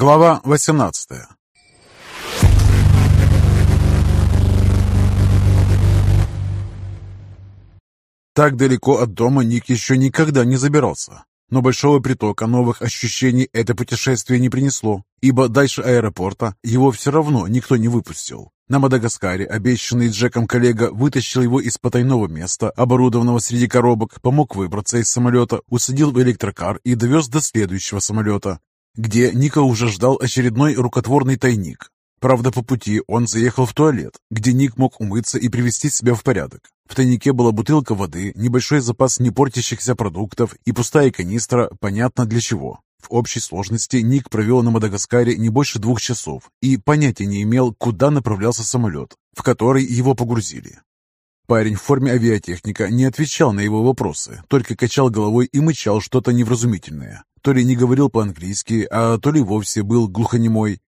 Глава 18 Так далеко от дома Ник еще никогда не забирался. Но большого притока новых ощущений это путешествие не принесло, ибо дальше аэропорта его все равно никто не выпустил. На Мадагаскаре обещанный Джеком коллега вытащил его из потайного места, оборудованного среди коробок, помог выбраться из самолета, усадил в электрокар и довез до следующего самолета, где Ника уже ждал очередной рукотворный тайник. Правда, по пути он заехал в туалет, где Ник мог умыться и привести себя в порядок. В тайнике была бутылка воды, небольшой запас непортящихся продуктов и пустая канистра, понятно для чего. В общей сложности Ник провел на Мадагаскаре не больше двух часов и понятия не имел, куда направлялся самолет, в который его погрузили. Парень в форме авиатехника не отвечал на его вопросы, только качал головой и мычал что-то невразумительное. То ли не говорил по-английски, а то ли вовсе был глухонемой.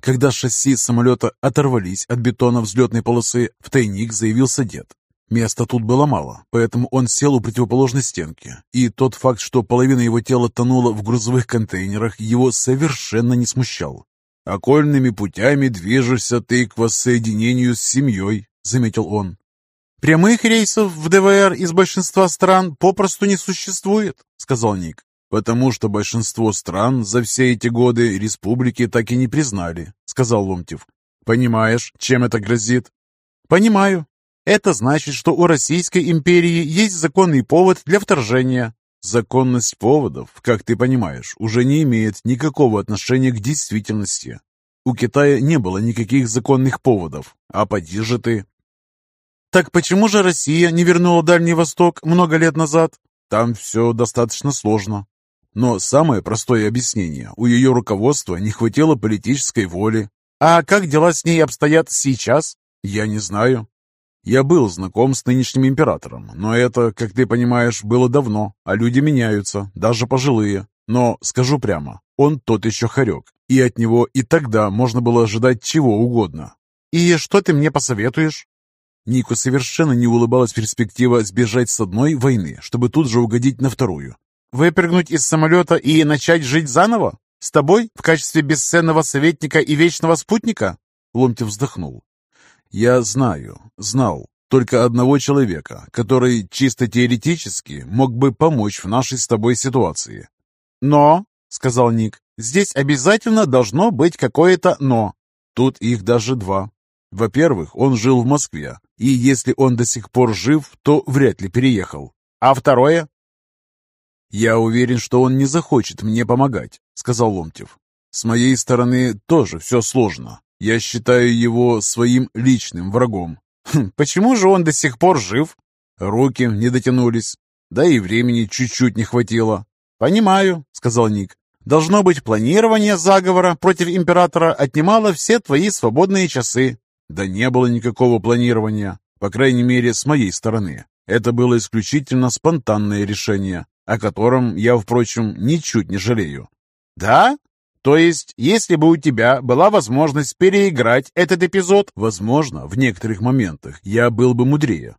Когда шасси самолета оторвались от бетона взлетной полосы, в тайник заявился дед. Места тут было мало, поэтому он сел у противоположной стенки, и тот факт, что половина его тела тонула в грузовых контейнерах, его совершенно не смущал. «Окольными путями движешься ты к воссоединению с семьей», — заметил он. «Прямых рейсов в ДВР из большинства стран попросту не существует», — сказал Ник. «Потому что большинство стран за все эти годы республики так и не признали», — сказал Ломтев. «Понимаешь, чем это грозит?» «Понимаю. Это значит, что у Российской империи есть законный повод для вторжения». «Законность поводов, как ты понимаешь, уже не имеет никакого отношения к действительности. У Китая не было никаких законных поводов, а поди же ты». «Так почему же Россия не вернула Дальний Восток много лет назад?» «Там все достаточно сложно. Но самое простое объяснение – у ее руководства не хватило политической воли. А как дела с ней обстоят сейчас? Я не знаю. Я был знаком с нынешним императором, но это, как ты понимаешь, было давно, а люди меняются, даже пожилые. Но, скажу прямо, он тот еще хорек, и от него и тогда можно было ожидать чего угодно. «И что ты мне посоветуешь?» Нику совершенно не улыбалась перспектива сбежать с одной войны, чтобы тут же угодить на вторую. Выпрыгнуть из самолета и начать жить заново? С тобой в качестве бесценного советника и вечного спутника?» Ломтев вздохнул. «Я знаю, знал только одного человека, который чисто теоретически мог бы помочь в нашей с тобой ситуации». «Но», — сказал Ник, — «здесь обязательно должно быть какое-то «но». Тут их даже два. Во-первых, он жил в Москве, и если он до сих пор жив, то вряд ли переехал. А второе? «Я уверен, что он не захочет мне помогать», — сказал Ломтев. «С моей стороны тоже все сложно. Я считаю его своим личным врагом». Хм, «Почему же он до сих пор жив?» «Руки не дотянулись. Да и времени чуть-чуть не хватило». «Понимаю», — сказал Ник. «Должно быть, планирование заговора против императора отнимало все твои свободные часы». «Да не было никакого планирования, по крайней мере, с моей стороны. Это было исключительно спонтанное решение о котором я, впрочем, ничуть не жалею. Да? То есть, если бы у тебя была возможность переиграть этот эпизод, возможно, в некоторых моментах я был бы мудрее.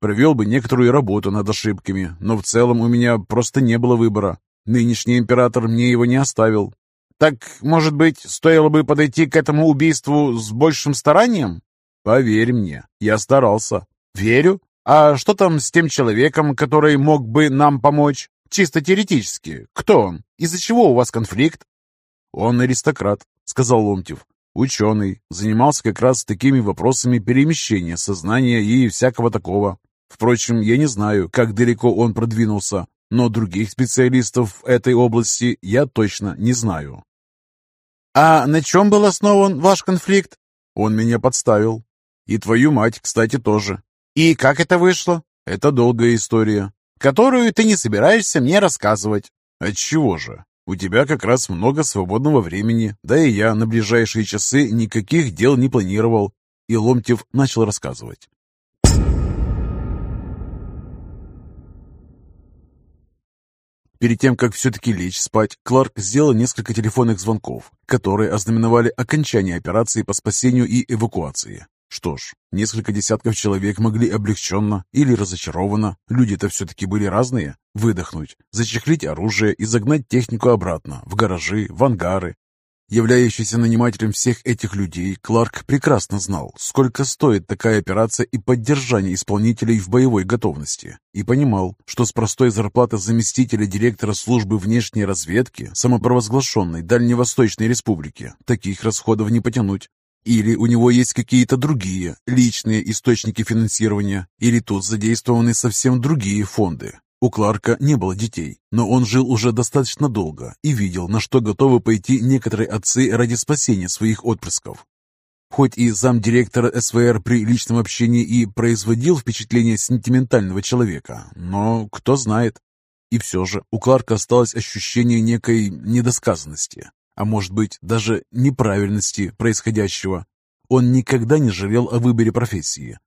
Провел бы некоторую работу над ошибками, но в целом у меня просто не было выбора. Нынешний император мне его не оставил. Так, может быть, стоило бы подойти к этому убийству с большим старанием? Поверь мне, я старался. Верю. А что там с тем человеком, который мог бы нам помочь? Чисто теоретически. Кто он? Из-за чего у вас конфликт? Он аристократ, сказал Ломтев. Ученый. Занимался как раз такими вопросами перемещения сознания и всякого такого. Впрочем, я не знаю, как далеко он продвинулся, но других специалистов в этой области я точно не знаю. «А на чем был основан ваш конфликт?» «Он меня подставил. И твою мать, кстати, тоже. «И как это вышло?» «Это долгая история, которую ты не собираешься мне рассказывать». «Отчего же? У тебя как раз много свободного времени, да и я на ближайшие часы никаких дел не планировал». И Ломтев начал рассказывать. Перед тем, как все-таки лечь спать, Кларк сделал несколько телефонных звонков, которые ознаменовали окончание операции по спасению и эвакуации. Что ж, несколько десятков человек могли облегченно или разочарованно, люди-то все-таки были разные, выдохнуть, зачехлить оружие и загнать технику обратно, в гаражи, в ангары. Являющийся нанимателем всех этих людей, Кларк прекрасно знал, сколько стоит такая операция и поддержание исполнителей в боевой готовности, и понимал, что с простой зарплаты заместителя директора службы внешней разведки самопровозглашенной Дальневосточной Республики таких расходов не потянуть. Или у него есть какие-то другие, личные источники финансирования, или тут задействованы совсем другие фонды, у Кларка не было детей, но он жил уже достаточно долго и видел, на что готовы пойти некоторые отцы ради спасения своих отпрысков. Хоть и замдиректора СВР при личном общении и производил впечатление сентиментального человека, но кто знает. И все же у Кларка осталось ощущение некой недосказанности, а может быть даже неправильности происходящего. Он никогда не жалел о выборе профессии,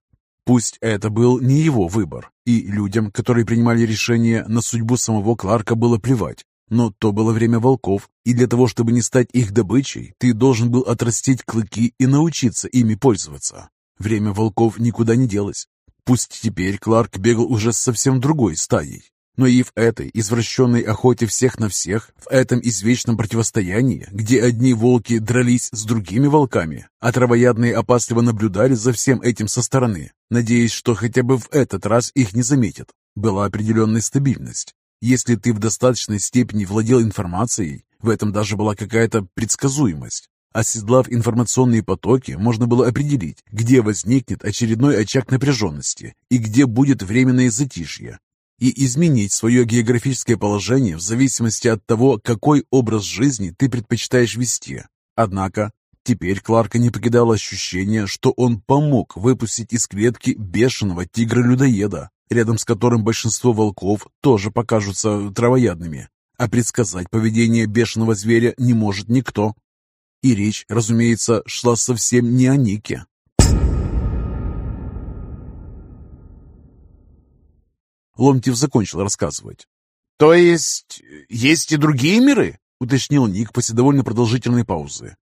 Пусть это был не его выбор, и людям, которые принимали решение, на судьбу самого Кларка было плевать. Но то было время волков, и для того, чтобы не стать их добычей, ты должен был отрастить клыки и научиться ими пользоваться. Время волков никуда не делось. Пусть теперь Кларк бегал уже с совсем другой стаей, но и в этой извращенной охоте всех на всех, в этом извечном противостоянии, где одни волки дрались с другими волками, а травоядные опасливо наблюдали за всем этим со стороны, надеясь, что хотя бы в этот раз их не заметят, была определенная стабильность. Если ты в достаточной степени владел информацией, в этом даже была какая-то предсказуемость. Оседлав информационные потоки, можно было определить, где возникнет очередной очаг напряженности и где будет временное затишье, и изменить свое географическое положение в зависимости от того, какой образ жизни ты предпочитаешь вести. Однако, теперь Кларка не покидало ощущение, что он помог выпустить из клетки бешеного тигра-людоеда, рядом с которым большинство волков тоже покажутся травоядными. А предсказать поведение бешеного зверя не может никто. И речь, разумеется, шла совсем не о Нике. Ломтев закончил рассказывать. «То есть есть и другие миры?» — уточнил Ник после довольно продолжительной паузы.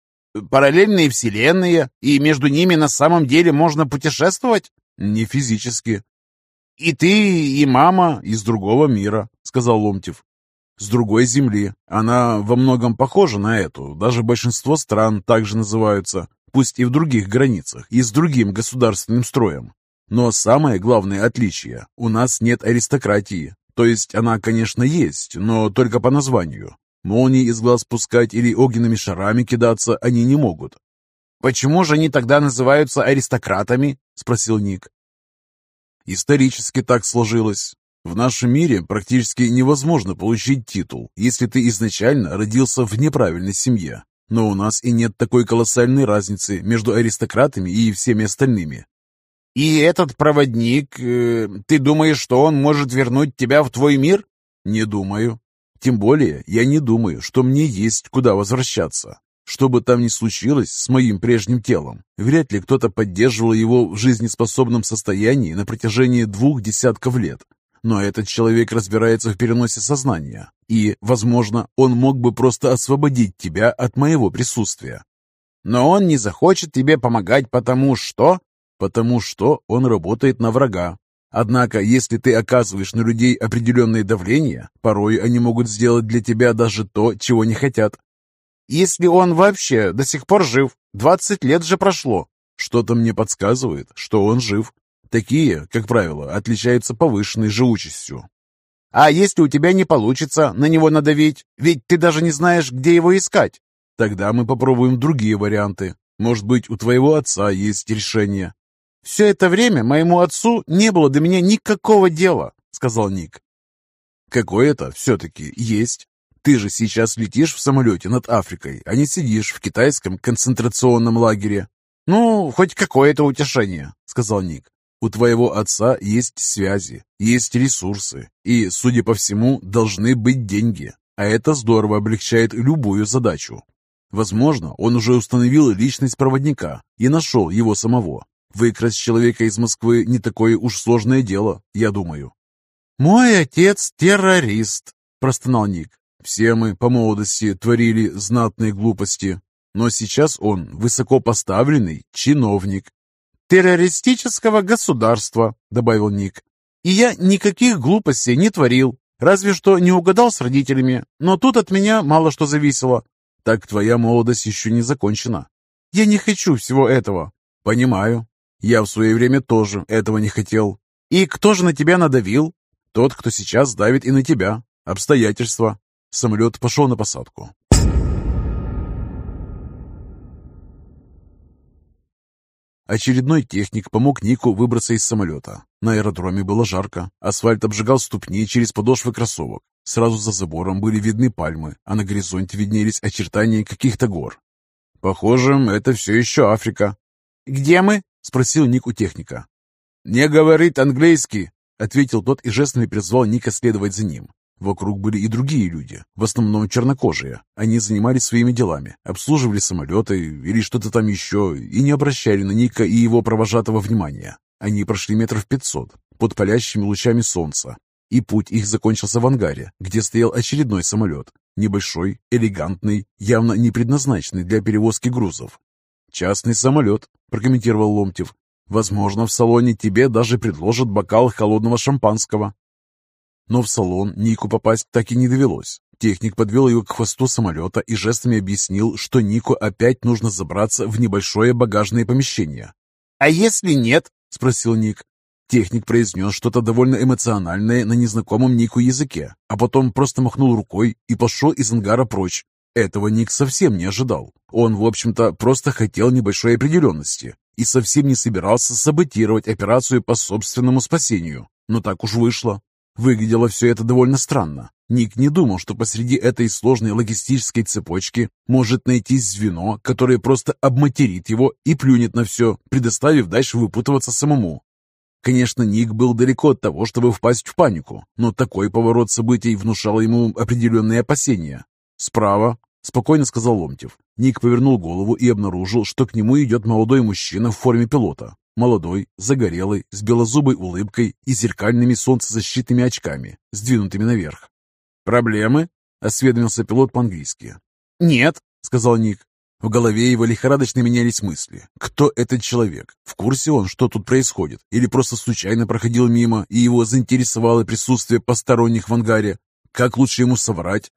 «Параллельные вселенные, и между ними на самом деле можно путешествовать?» «Не физически». «И ты, и мама из другого мира», — сказал Ломтев. «С другой земли. Она во многом похожа на эту. Даже большинство стран также называются, пусть и в других границах, и с другим государственным строем. Но самое главное отличие – у нас нет аристократии. То есть она, конечно, есть, но только по названию. Молнии из глаз пускать или огненными шарами кидаться они не могут. «Почему же они тогда называются аристократами?» – спросил Ник. Исторически так сложилось. В нашем мире практически невозможно получить титул, если ты изначально родился в неправильной семье. Но у нас и нет такой колоссальной разницы между аристократами и всеми остальными. «И этот проводник, э, ты думаешь, что он может вернуть тебя в твой мир?» «Не думаю. Тем более я не думаю, что мне есть куда возвращаться. Что бы там ни случилось с моим прежним телом, вряд ли кто-то поддерживал его в жизнеспособном состоянии на протяжении двух десятков лет. Но этот человек разбирается в переносе сознания, и, возможно, он мог бы просто освободить тебя от моего присутствия. Но он не захочет тебе помогать, потому что потому что он работает на врага. Однако, если ты оказываешь на людей определенное давление, порой они могут сделать для тебя даже то, чего не хотят. Если он вообще до сих пор жив, 20 лет же прошло. Что-то мне подсказывает, что он жив. Такие, как правило, отличаются повышенной живучестью. А если у тебя не получится на него надавить, ведь ты даже не знаешь, где его искать? Тогда мы попробуем другие варианты. Может быть, у твоего отца есть решение. «Все это время моему отцу не было до меня никакого дела», — сказал Ник. «Какое-то все-таки есть. Ты же сейчас летишь в самолете над Африкой, а не сидишь в китайском концентрационном лагере». «Ну, хоть какое-то утешение», — сказал Ник. «У твоего отца есть связи, есть ресурсы, и, судя по всему, должны быть деньги, а это здорово облегчает любую задачу. Возможно, он уже установил личность проводника и нашел его самого, Выкрасть человека из Москвы не такое уж сложное дело, я думаю. «Мой отец террорист», – простонал Ник. «Все мы по молодости творили знатные глупости, но сейчас он высокопоставленный чиновник». «Террористического государства», – добавил Ник. «И я никаких глупостей не творил, разве что не угадал с родителями, но тут от меня мало что зависело. Так твоя молодость еще не закончена. Я не хочу всего этого. Понимаю. Я в свое время тоже этого не хотел. И кто же на тебя надавил? Тот, кто сейчас давит и на тебя. Обстоятельства. Самолет пошел на посадку. Очередной техник помог Нику выбраться из самолета. На аэродроме было жарко, асфальт обжигал ступни через подошвы кроссовок. Сразу за забором были видны пальмы, а на горизонте виднелись очертания каких-то гор. «Похоже, это все еще Африка». «Где мы?» — спросил Ник у техника. «Не говорит английский», — ответил тот и жестами призвал Ника следовать за ним. Вокруг были и другие люди, в основном чернокожие. Они занимались своими делами, обслуживали самолеты или что-то там еще, и не обращали на Ника и его провожатого внимания. Они прошли метров пятьсот под палящими лучами солнца, и путь их закончился в ангаре, где стоял очередной самолет. Небольшой, элегантный, явно не предназначенный для перевозки грузов. «Частный самолет», – прокомментировал Ломтев. «Возможно, в салоне тебе даже предложат бокал холодного шампанского». Но в салон Нику попасть так и не довелось. Техник подвел его к хвосту самолета и жестами объяснил, что Нику опять нужно забраться в небольшое багажное помещение. «А если нет?» – спросил Ник. Техник произнес что-то довольно эмоциональное на незнакомом Нику языке, а потом просто махнул рукой и пошел из ангара прочь. Этого Ник совсем не ожидал. Он, в общем-то, просто хотел небольшой определенности и совсем не собирался саботировать операцию по собственному спасению. Но так уж вышло. Выглядело все это довольно странно. Ник не думал, что посреди этой сложной логистической цепочки может найти звено, которое просто обматерит его и плюнет на все, предоставив дальше выпутываться самому. Конечно, Ник был далеко от того, чтобы впасть в панику, но такой поворот событий внушал ему определенные опасения. «Справа», — спокойно сказал Ломтев. Ник повернул голову и обнаружил, что к нему идет молодой мужчина в форме пилота. Молодой, загорелый, с белозубой улыбкой и зеркальными солнцезащитными очками, сдвинутыми наверх. «Проблемы?» — осведомился пилот по-английски. «Нет», — сказал Ник. В голове его лихорадочно менялись мысли. Кто этот человек? В курсе он, что тут происходит? Или просто случайно проходил мимо, и его заинтересовало присутствие посторонних в ангаре? Как лучше ему соврать?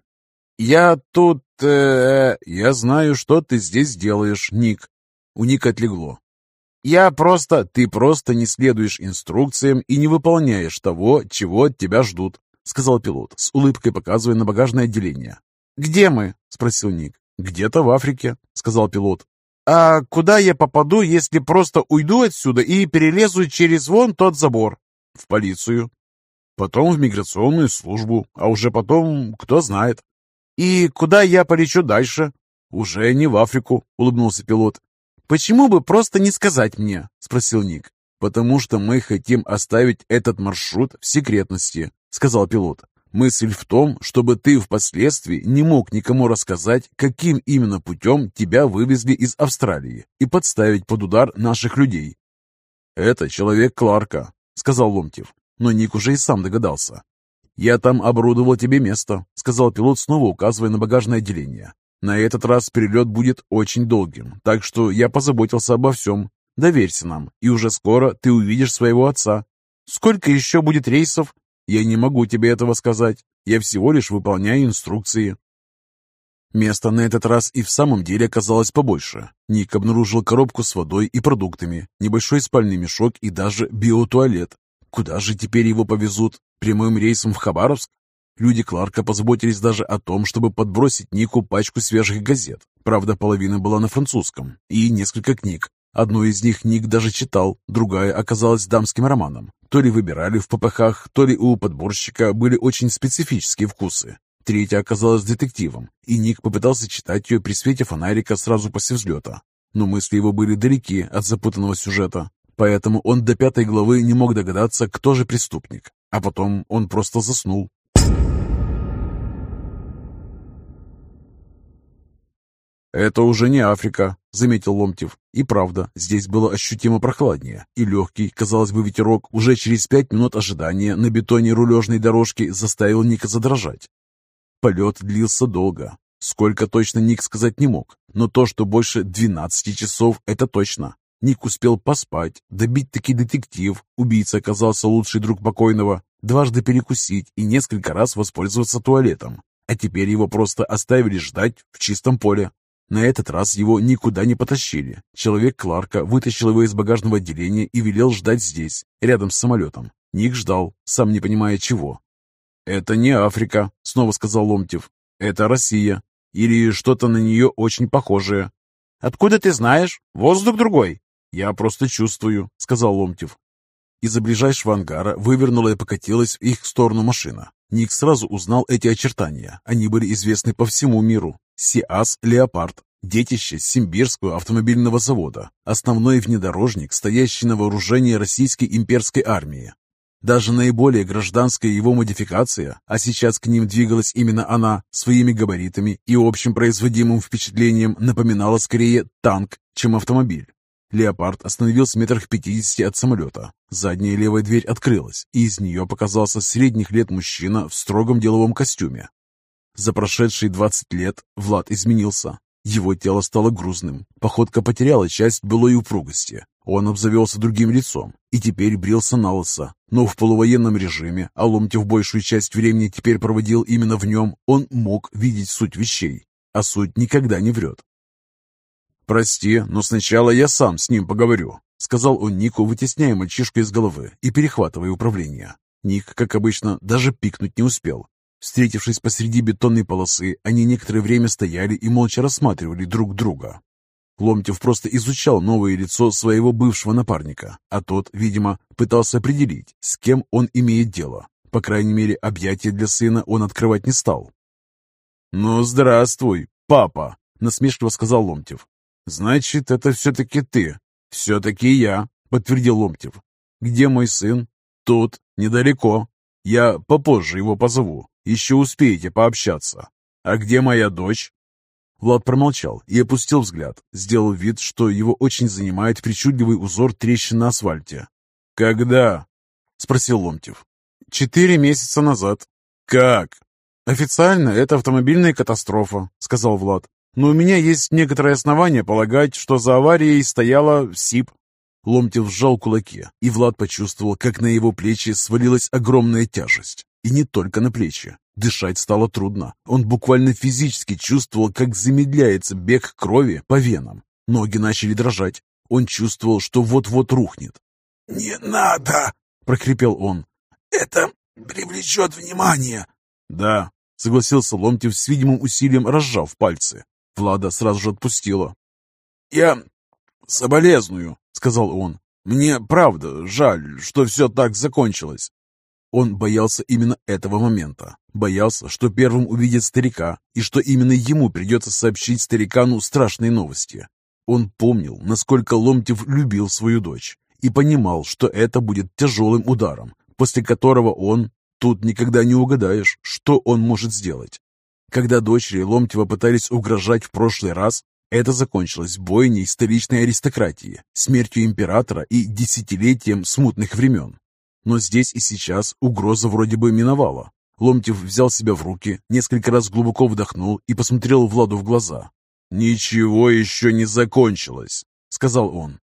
«Я тут... Э, я знаю, что ты здесь делаешь, Ник». У Ника отлегло. Я просто... Ты просто не следуешь инструкциям и не выполняешь того, чего от тебя ждут, сказал пилот, с улыбкой показывая на багажное отделение. Где мы? спросил Ник. Где-то в Африке, сказал пилот. А куда я попаду, если просто уйду отсюда и перелезу через вон тот забор? В полицию. Потом в миграционную службу, а уже потом, кто знает. И куда я полечу дальше? Уже не в Африку, улыбнулся пилот. «Почему бы просто не сказать мне?» – спросил Ник. «Потому что мы хотим оставить этот маршрут в секретности», – сказал пилот. «Мысль в том, чтобы ты впоследствии не мог никому рассказать, каким именно путем тебя вывезли из Австралии и подставить под удар наших людей». «Это человек Кларка», — сказал Ломтев, но Ник уже и сам догадался. «Я там оборудовал тебе место», — сказал пилот, снова указывая на багажное отделение. На этот раз перелет будет очень долгим, так что я позаботился обо всем. Доверься нам, и уже скоро ты увидишь своего отца. Сколько еще будет рейсов? Я не могу тебе этого сказать. Я всего лишь выполняю инструкции. Место на этот раз и в самом деле оказалось побольше. Ник обнаружил коробку с водой и продуктами, небольшой спальный мешок и даже биотуалет. Куда же теперь его повезут? Прямым рейсом в Хабаровск? Люди Кларка позаботились даже о том, чтобы подбросить Нику пачку свежих газет. Правда, половина была на французском. И несколько книг. Одну из них Ник даже читал, другая оказалась дамским романом. То ли выбирали в попыхах, то ли у подборщика были очень специфические вкусы. Третья оказалась детективом, и Ник попытался читать ее при свете фонарика сразу после взлета. Но мысли его были далеки от запутанного сюжета, поэтому он до пятой главы не мог догадаться, кто же преступник. А потом он просто заснул. «Это уже не Африка», — заметил Ломтев. И правда, здесь было ощутимо прохладнее, и легкий, казалось бы, ветерок уже через пять минут ожидания на бетоне рулежной дорожки заставил Ника задрожать. Полет длился долго. Сколько точно Ник сказать не мог, но то, что больше 12 часов, это точно. Ник успел поспать, добить таки детектив, убийца оказался лучший друг покойного, дважды перекусить и несколько раз воспользоваться туалетом. а теперь его просто оставили ждать в чистом поле. На этот раз его никуда не потащили. Человек Кларка вытащил его из багажного отделения и велел ждать здесь, рядом с самолетом. Ник ждал, сам не понимая чего. «Это не Африка», — снова сказал Ломтев. «Это Россия. Или что-то на нее очень похожее». «Откуда ты знаешь? Воздух другой». «Я просто чувствую», — сказал Ломтев. Из-за ближайшего ангара вывернула и покатилась в их сторону машина. Ник сразу узнал эти очертания. Они были известны по всему миру. СИАС «Леопард», детище Симбирского автомобильного завода, основной внедорожник, стоящий на вооружении российской имперской армии. Даже наиболее гражданская его модификация, а сейчас к ним двигалась именно она, своими габаритами и общим производимым впечатлением напоминала скорее танк, чем автомобиль. Леопард остановился метрах пятидесяти от самолета. Задняя левая дверь открылась, и из нее показался средних лет мужчина в строгом деловом костюме. За прошедшие двадцать лет Влад изменился. Его тело стало грузным, походка потеряла часть былой упругости. Он обзавелся другим лицом и теперь брился на лысо, но в полувоенном режиме, а Ломтев большую часть времени теперь проводил именно в нем, он мог видеть суть вещей, а суть никогда не врет. «Прости, но сначала я сам с ним поговорю», — сказал он Нику, вытесняя мальчишку из головы и перехватывая управление. Ник, как обычно, даже пикнуть не успел. Встретившись посреди бетонной полосы, они некоторое время стояли и молча рассматривали друг друга. Ломтев просто изучал новое лицо своего бывшего напарника, а тот, видимо, пытался определить, с кем он имеет дело. По крайней мере, объятия для сына он открывать не стал. «Ну, здравствуй, папа!» — насмешливо сказал Ломтев. «Значит, это все-таки ты. Все-таки я», — подтвердил Ломтев. «Где мой сын?» «Тут, недалеко. Я попозже его позову. Еще успеете пообщаться. А где моя дочь?» Влад промолчал и опустил взгляд, сделал вид, что его очень занимает причудливый узор трещин на асфальте. «Когда?» — спросил Ломтев. «Четыре месяца назад». «Как?» «Официально это автомобильная катастрофа», — сказал Влад но у меня есть некоторые основания полагать, что за аварией стояла СИП. Ломтев сжал кулаки, и Влад почувствовал, как на его плечи свалилась огромная тяжесть. И не только на плечи. Дышать стало трудно. Он буквально физически чувствовал, как замедляется бег крови по венам. Ноги начали дрожать. Он чувствовал, что вот-вот рухнет. «Не надо!» — прохрипел он. «Это привлечет внимание!» «Да», — согласился Ломтев с видимым усилием, разжав пальцы. Влада сразу же отпустила. «Я соболезную», — сказал он. «Мне правда жаль, что все так закончилось». Он боялся именно этого момента. Боялся, что первым увидит старика, и что именно ему придется сообщить старикану страшные новости. Он помнил, насколько Ломтев любил свою дочь, и понимал, что это будет тяжелым ударом, после которого он, тут никогда не угадаешь, что он может сделать. Когда дочери Ломтева пытались угрожать в прошлый раз, это закончилось бойней столичной аристократии, смертью императора и десятилетием смутных времен. Но здесь и сейчас угроза вроде бы миновала. Ломтев взял себя в руки, несколько раз глубоко вдохнул и посмотрел Владу в глаза. «Ничего еще не закончилось», — сказал он.